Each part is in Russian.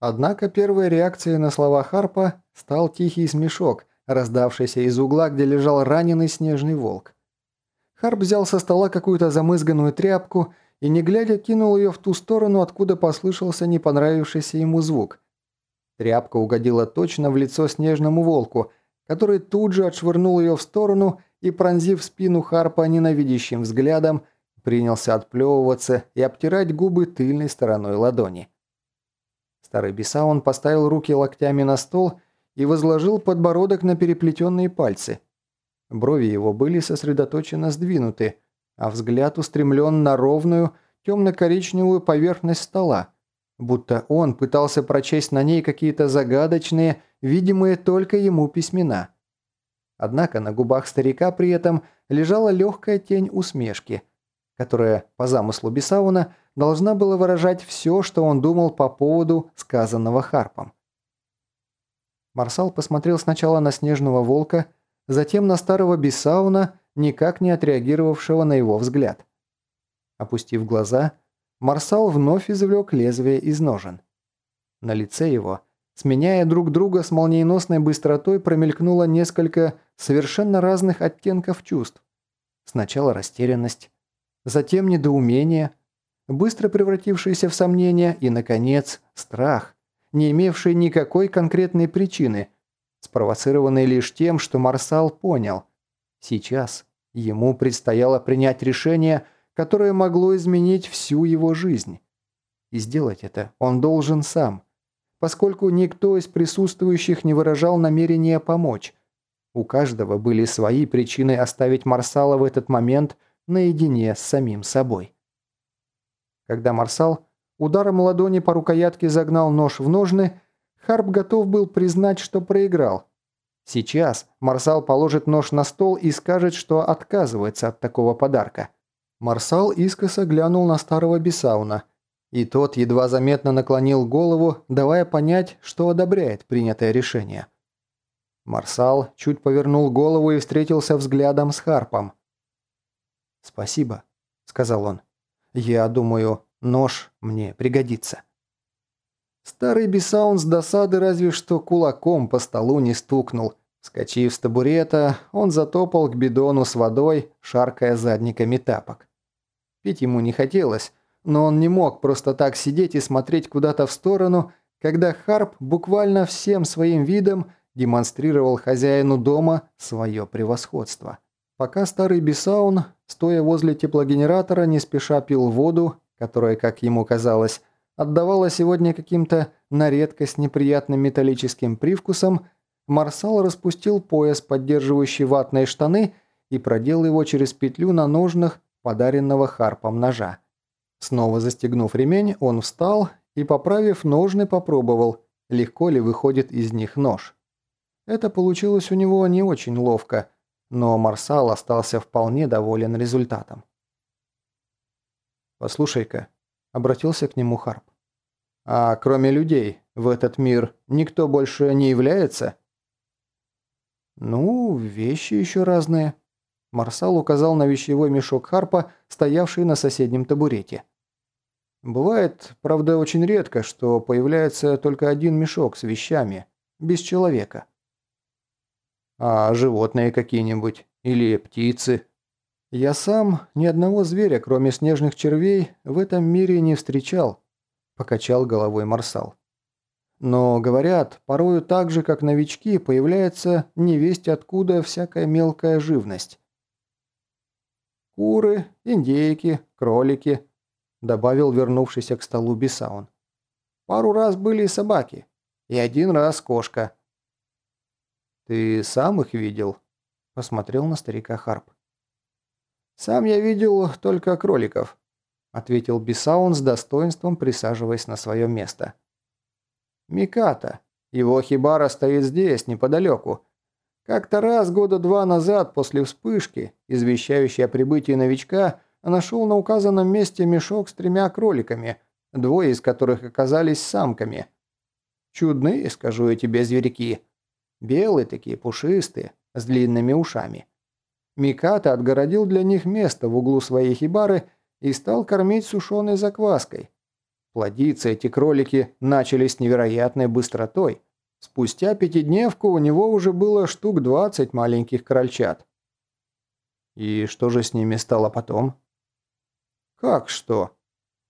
Однако первой реакцией на слова Харпа стал тихий смешок, раздавшийся из угла, где лежал раненый снежный волк. Харп взял со стола какую-то замызганную тряпку и, не глядя, кинул ее в ту сторону, откуда послышался не понравившийся ему звук. Тряпка угодила точно в лицо снежному волку, который тут же отшвырнул ее в сторону и, пронзив спину Харпа ненавидящим взглядом, принялся отплевываться и обтирать губы тыльной стороной ладони. Старый Бесаун поставил руки локтями на стол и возложил подбородок на переплетенные пальцы. Брови его были сосредоточенно сдвинуты, а взгляд устремлен на ровную, темно-коричневую поверхность стола, будто он пытался прочесть на ней какие-то загадочные, видимые только ему письмена. Однако на губах старика при этом лежала легкая тень усмешки, которая, по замыслу Бесауна, должна была выражать все, что он думал по поводу сказанного Харпом. Марсал посмотрел сначала на снежного волка, затем на старого Бесауна, никак не отреагировавшего на его взгляд. Опустив глаза, Марсал вновь извлек лезвие из ножен. На лице его, сменяя друг друга с молниеносной быстротой, промелькнуло несколько совершенно разных оттенков чувств. Сначала растерянность, затем недоумение, быстро превратившееся в сомнение и, наконец, страх, не имевший никакой конкретной причины, спровоцированный лишь тем, что Марсал понял. Сейчас ему предстояло принять решение, которое могло изменить всю его жизнь. И сделать это он должен сам, поскольку никто из присутствующих не выражал намерения помочь. У каждого были свои причины оставить Марсала в этот момент наедине с самим собой. Когда Марсал ударом ладони по рукоятке загнал нож в ножны, Харп готов был признать, что проиграл. Сейчас Марсал положит нож на стол и скажет, что отказывается от такого подарка. Марсал искоса глянул на старого Бесауна, и тот едва заметно наклонил голову, давая понять, что одобряет принятое решение. Марсал чуть повернул голову и встретился взглядом с Харпом. «Спасибо», — сказал он. «Я думаю, нож мне пригодится». Старый Бесаун с досады разве что кулаком по столу не стукнул. Скочив с табурета, он затопал к бидону с водой, шаркая задниками тапок. Пить ему не хотелось, но он не мог просто так сидеть и смотреть куда-то в сторону, когда Харп буквально всем своим видом демонстрировал хозяину дома свое превосходство. Пока старый Бесаун, стоя возле теплогенератора, не спеша пил воду, которая, как ему казалось, отдавала сегодня каким-то на редкость неприятным металлическим привкусом, Марсал распустил пояс, поддерживающий ватные штаны, и продел его через петлю на ножнах подаренного Харпом ножа. Снова застегнув ремень, он встал и, поправив ножны, попробовал, легко ли выходит из них нож. Это получилось у него не очень ловко, но Марсал остался вполне доволен результатом. «Послушай-ка», — обратился к нему Харп, «а кроме людей в этот мир никто больше не является?» «Ну, вещи еще разные», — Марсал указал на вещевой мешок Харпа, стоявший на соседнем табурете. «Бывает, правда, очень редко, что появляется только один мешок с вещами, без человека». А животные какие-нибудь? Или птицы? Я сам ни одного зверя, кроме снежных червей, в этом мире не встречал, покачал головой Марсал. Но, говорят, порою так же, как новички, появляется невесть откуда всякая мелкая живность. «Куры, индейки, кролики», – добавил вернувшийся к столу Бесаун. «Пару раз были и собаки, и один раз кошка. «Ты сам их видел?» – посмотрел на старика Харп. «Сам я видел только кроликов», – ответил Бисаун с достоинством, присаживаясь на свое место. «Миката. Его хибара стоит здесь, неподалеку. Как-то раз года два назад, после вспышки, извещающей о прибытии новичка, нашел на указанном месте мешок с тремя кроликами, двое из которых оказались самками. Чудные, скажу я тебе, зверьки. Белые такие, пушистые, с длинными ушами. Миката отгородил для них место в углу своей хибары и стал кормить сушеной закваской. Плодиться эти кролики начали с невероятной быстротой. Спустя пятидневку у него уже было штук 20 маленьких крольчат. И что же с ними стало потом? Как что?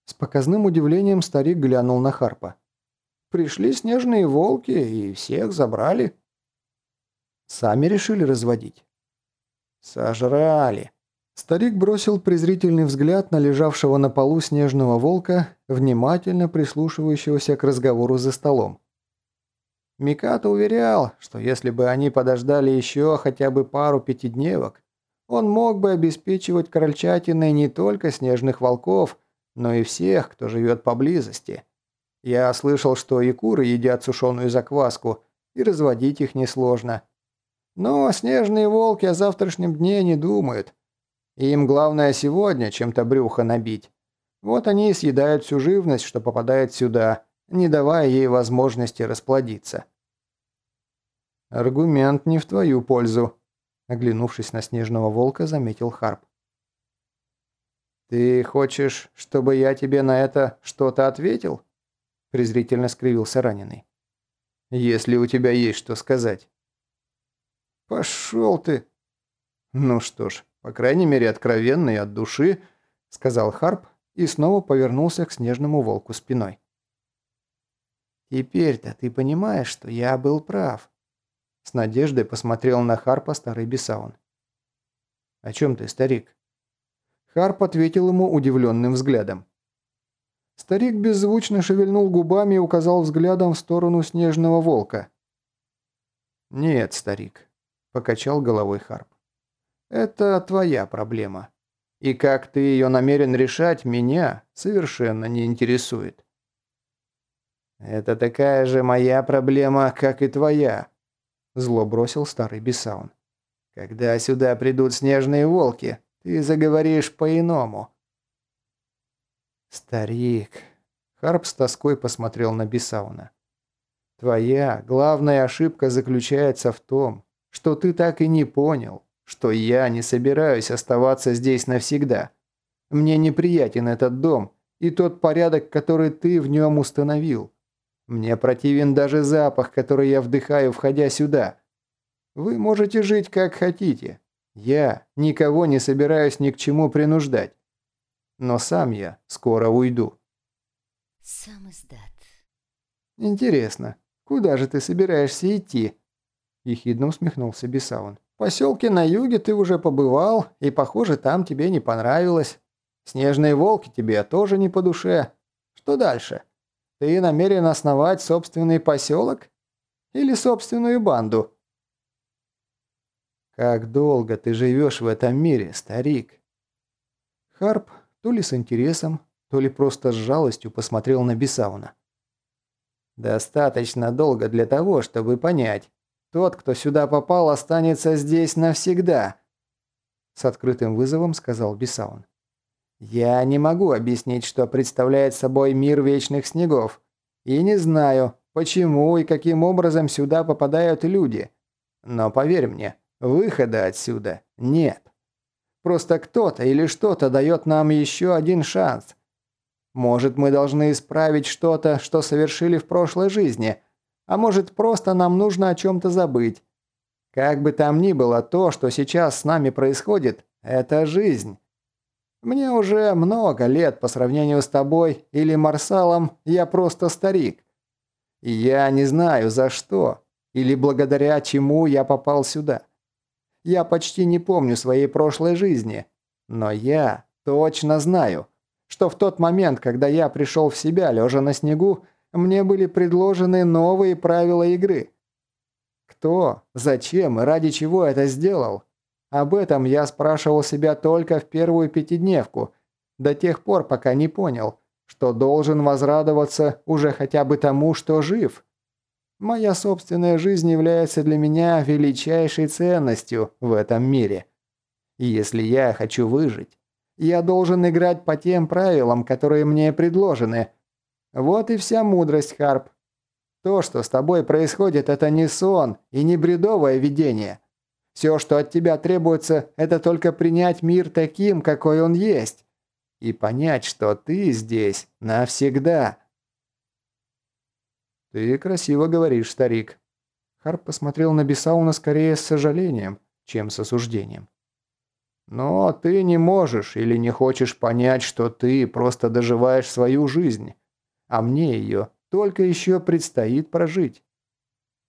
С показным удивлением старик глянул на Харпа. Пришли снежные волки и всех забрали. Сами решили разводить. Сожрали. Старик бросил презрительный взгляд на лежавшего на полу снежного волка, внимательно прислушивающегося к разговору за столом. Миката уверял, что если бы они подождали еще хотя бы пару пятидневок, он мог бы обеспечивать крольчатиной не только снежных волков, но и всех, кто живет поблизости. Я слышал, что и куры едят сушеную закваску, и разводить их несложно. Но снежные волки о завтрашнем дне не думают. Им главное сегодня чем-то брюхо набить. Вот они и съедают всю живность, что попадает сюда, не давая ей возможности расплодиться. «Аргумент не в твою пользу», — оглянувшись на снежного волка, заметил Харп. «Ты хочешь, чтобы я тебе на это что-то ответил?» презрительно скривился раненый. «Если у тебя есть что сказать». «Пошел ты!» «Ну что ж, по крайней мере, откровенно и от души», — сказал Харп и снова повернулся к снежному волку спиной. «Теперь-то ты понимаешь, что я был прав», — с надеждой посмотрел на Харпа старый Бесаун. «О чем ты, старик?» Харп ответил ему удивленным взглядом. Старик беззвучно шевельнул губами и указал взглядом в сторону снежного волка. «Нет, старик», – покачал головой Харп. «Это твоя проблема. И как ты ее намерен решать, меня совершенно не интересует». «Это такая же моя проблема, как и твоя», – зло бросил старый Бесаун. «Когда сюда придут снежные волки, ты заговоришь по-иному». «Старик!» Харп с тоской посмотрел на Бесауна. «Твоя главная ошибка заключается в том, что ты так и не понял, что я не собираюсь оставаться здесь навсегда. Мне неприятен этот дом и тот порядок, который ты в нем установил. Мне противен даже запах, который я вдыхаю, входя сюда. Вы можете жить как хотите. Я никого не собираюсь ни к чему принуждать. Но сам я скоро уйду. Сам издат. Интересно, куда же ты собираешься идти? Ехидно усмехнулся Бесаун. В поселке на юге ты уже побывал, и, похоже, там тебе не понравилось. Снежные волки тебе тоже не по душе. Что дальше? Ты намерен основать собственный поселок? Или собственную банду? Как долго ты живешь в этом мире, старик? Харп то ли с интересом, то ли просто с жалостью посмотрел на Бесауна. «Достаточно долго для того, чтобы понять. Тот, кто сюда попал, останется здесь навсегда», с открытым вызовом сказал Бесаун. «Я не могу объяснить, что представляет собой мир вечных снегов, и не знаю, почему и каким образом сюда попадают люди. Но поверь мне, выхода отсюда нет». Просто кто-то или что-то дает нам еще один шанс. Может, мы должны исправить что-то, что совершили в прошлой жизни, а может, просто нам нужно о чем-то забыть. Как бы там ни было, то, что сейчас с нами происходит, это жизнь. Мне уже много лет по сравнению с тобой или Марсалом, я просто старик. И я не знаю, за что или благодаря чему я попал сюда. Я почти не помню своей прошлой жизни, но я точно знаю, что в тот момент, когда я пришел в себя, лежа на снегу, мне были предложены новые правила игры. Кто, зачем и ради чего это сделал? Об этом я спрашивал себя только в первую пятидневку, до тех пор, пока не понял, что должен возрадоваться уже хотя бы тому, что жив. Моя собственная жизнь является для меня величайшей ценностью в этом мире. И если я хочу выжить, я должен играть по тем правилам, которые мне предложены. Вот и вся мудрость, Харп. То, что с тобой происходит, это не сон и не бредовое видение. Все, что от тебя требуется, это только принять мир таким, какой он есть. и понять, что ты здесь навсегда. «Ты красиво говоришь, старик». Харп посмотрел на Бесауна скорее с сожалением, чем с осуждением. «Но ты не можешь или не хочешь понять, что ты просто доживаешь свою жизнь, а мне ее только еще предстоит прожить.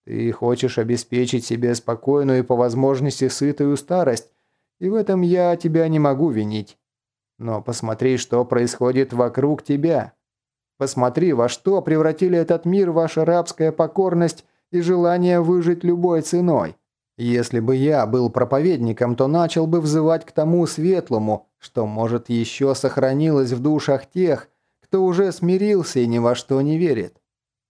Ты хочешь обеспечить себе спокойную и по возможности сытую старость, и в этом я тебя не могу винить. Но посмотри, что происходит вокруг тебя. Посмотри, во что превратили этот мир ваша рабская покорность и желание выжить любой ценой. Если бы я был проповедником, то начал бы взывать к тому светлому, что, может, еще сохранилось в душах тех, кто уже смирился и ни во что не верит.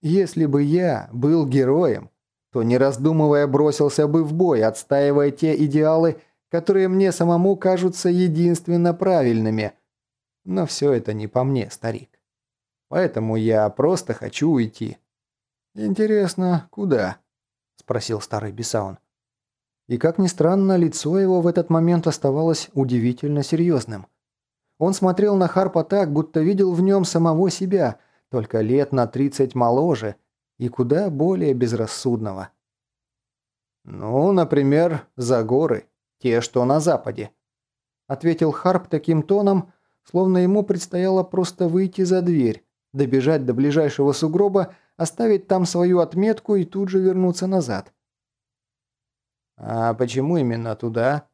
Если бы я был героем, то, не раздумывая, бросился бы в бой, отстаивая те идеалы, которые мне самому кажутся единственно правильными. Но все это не по мне, старик. Поэтому я просто хочу уйти». «Интересно, куда?» – спросил старый Бесаун. И как ни странно, лицо его в этот момент оставалось удивительно серьезным. Он смотрел на Харпа так, будто видел в нем самого себя, только лет на 30 моложе и куда более безрассудного. «Ну, например, за горы, те, что на западе», – ответил Харп таким тоном, словно ему предстояло просто выйти за дверь, добежать до ближайшего сугроба, оставить там свою отметку и тут же вернуться назад. «А почему именно туда?»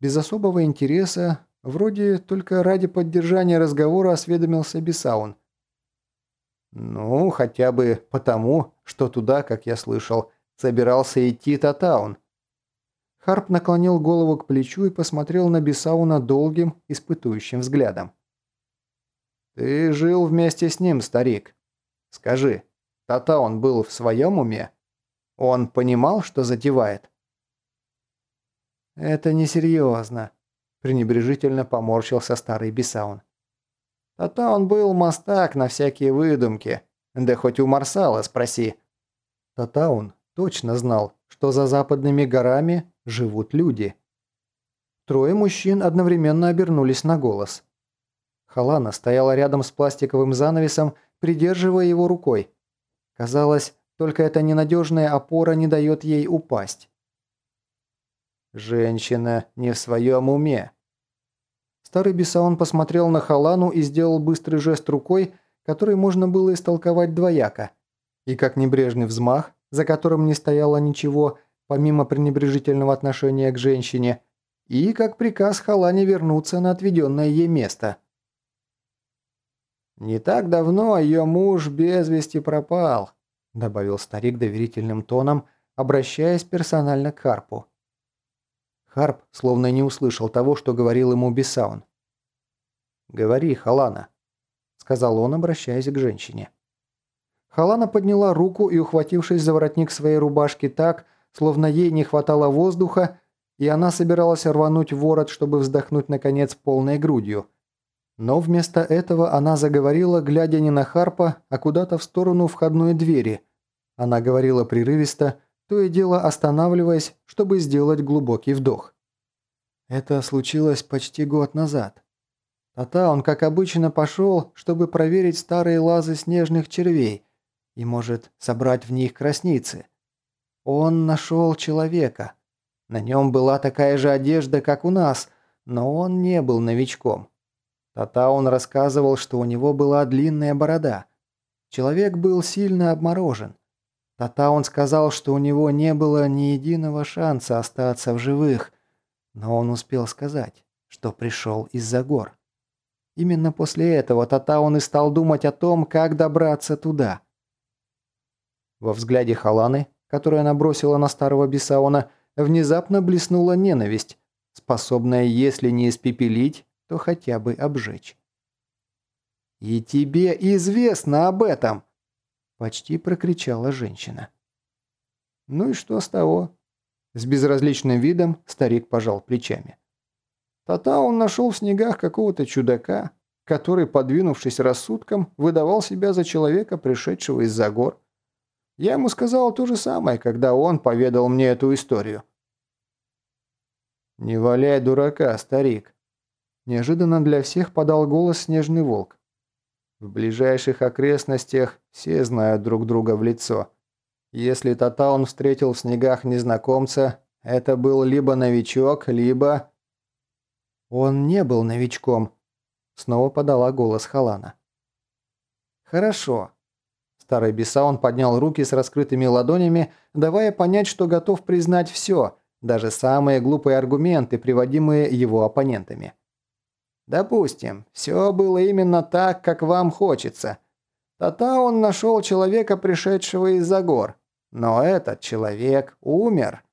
Без особого интереса, вроде только ради поддержания разговора осведомился Бесаун. «Ну, хотя бы потому, что туда, как я слышал, собирался идти Татаун». Харп наклонил голову к плечу и посмотрел на Бесауна долгим, испытующим взглядом. «Ты жил вместе с ним, старик. Скажи, Тата он был в своем уме? Он понимал, что затевает?» «Это несерьезно», – пренебрежительно поморщился старый Бесаун. «Тата он был мастак на всякие выдумки, да хоть у Марсала спроси». Татаун точно знал, что за западными горами живут люди. Трое мужчин одновременно обернулись на голос. Халана стояла рядом с пластиковым занавесом, придерживая его рукой. Казалось, только эта ненадежная опора не дает ей упасть. «Женщина не в своем уме». Старый Бесаун посмотрел на Халану и сделал быстрый жест рукой, который можно было истолковать двояко. И как небрежный взмах, за которым не стояло ничего, помимо пренебрежительного отношения к женщине, и как приказ Халане вернуться на отведенное ей место. «Не так давно ее муж без вести пропал», – добавил старик доверительным тоном, обращаясь персонально к Харпу. Харп словно не услышал того, что говорил ему Бесаун. «Говори, Халана», – сказал он, обращаясь к женщине. Халана подняла руку и, ухватившись за воротник своей рубашки так, словно ей не хватало воздуха, и она собиралась рвануть ворот, чтобы вздохнуть, наконец, полной грудью – но вместо этого она заговорила, глядя не на Харпа, а куда-то в сторону входной двери. Она говорила прерывисто, то и дело останавливаясь, чтобы сделать глубокий вдох. Это случилось почти год назад. Тата он, как обычно, пошел, чтобы проверить старые лазы снежных червей и, может, собрать в них красницы. Он нашел человека. На нем была такая же одежда, как у нас, но он не был новичком. Татаун рассказывал, что у него была длинная борода. Человек был сильно обморожен. Татаун сказал, что у него не было ни единого шанса остаться в живых, но он успел сказать, что пришел из-за гор. Именно после этого Татаун и стал думать о том, как добраться туда. Во взгляде Халаны, которую она бросила на старого Бесауна, внезапно блеснула ненависть, способная, если не испепелить, то хотя бы обжечь. «И тебе известно об этом!» – почти прокричала женщина. «Ну и что с того?» С безразличным видом старик пожал плечами. Тата он нашел в снегах какого-то чудака, который, подвинувшись рассудком, выдавал себя за человека, пришедшего из-за гор. Я ему сказал то же самое, когда он поведал мне эту историю. «Не валяй дурака, старик», Неожиданно для всех подал голос снежный волк. В ближайших окрестностях все знают друг друга в лицо. Если Татаун встретил в снегах незнакомца, это был либо новичок, либо... Он не был новичком, снова подала голос Халана. Хорошо. Старый Бесаун поднял руки с раскрытыми ладонями, давая понять, что готов признать все, даже самые глупые аргументы, приводимые его оппонентами. Допустим, все было именно так, как вам хочется. Татаун нашел человека, пришедшего из-за гор. Но этот человек умер.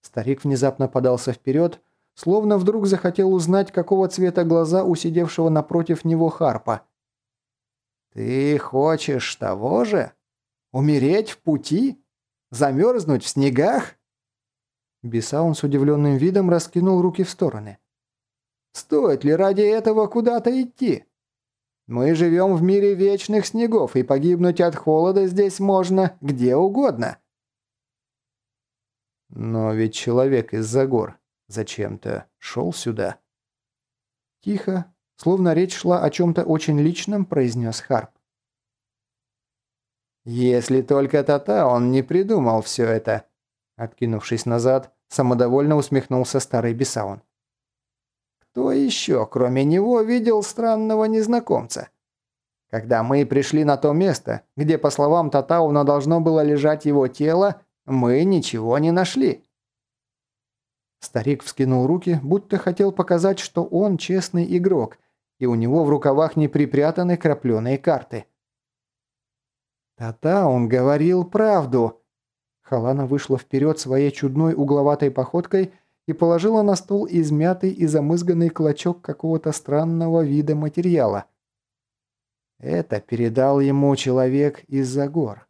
Старик внезапно подался вперед, словно вдруг захотел узнать, какого цвета глаза у сидевшего напротив него Харпа. «Ты хочешь того же? Умереть в пути? Замерзнуть в снегах?» Бесаун с удивленным видом раскинул руки в стороны. Стоит ли ради этого куда-то идти? Мы живем в мире вечных снегов, и погибнуть от холода здесь можно где угодно. Но ведь человек из-за гор зачем-то шел сюда. Тихо, словно речь шла о чем-то очень личном, произнес Харп. «Если только Тата он не придумал все это», откинувшись назад, самодовольно усмехнулся старый Бесаун. Кто еще, кроме него, видел странного незнакомца? Когда мы пришли на то место, где, по словам Татауна, должно было лежать его тело, мы ничего не нашли. Старик вскинул руки, будто хотел показать, что он честный игрок, и у него в рукавах не припрятаны крапленые карты. «Татаун говорил правду!» Халана вышла вперед своей чудной угловатой походкой и положила на стол измятый и замызганный клочок какого-то странного вида материала. Это передал ему человек из-за гор.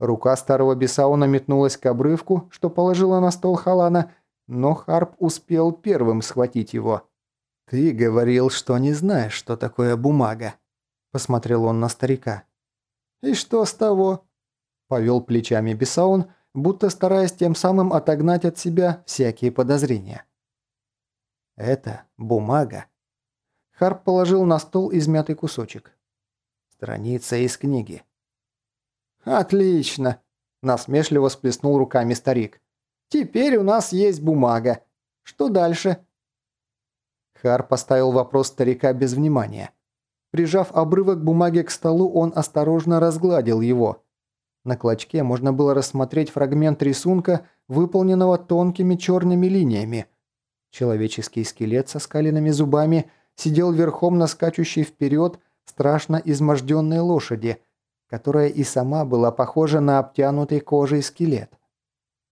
Рука старого Бесауна метнулась к обрывку, что положила на стол Халана, но Харп успел первым схватить его. «Ты говорил, что не знаешь, что такое бумага», – посмотрел он на старика. «И что с того?» – повел плечами Бесаун – будто стараясь тем самым отогнать от себя всякие подозрения. «Это бумага». Харп положил на стол измятый кусочек. «Страница из книги». «Отлично!» – насмешливо сплеснул руками старик. «Теперь у нас есть бумага. Что дальше?» Харп поставил вопрос старика без внимания. Прижав обрывок бумаги к столу, он осторожно разгладил его – на клочке можно было рассмотреть фрагмент рисунка, выполненного тонкими черными линиями. Человеческий скелет со скаленными зубами сидел верхом на скачущей вперед страшно изможденной лошади, которая и сама была похожа на обтянутый кожей скелет.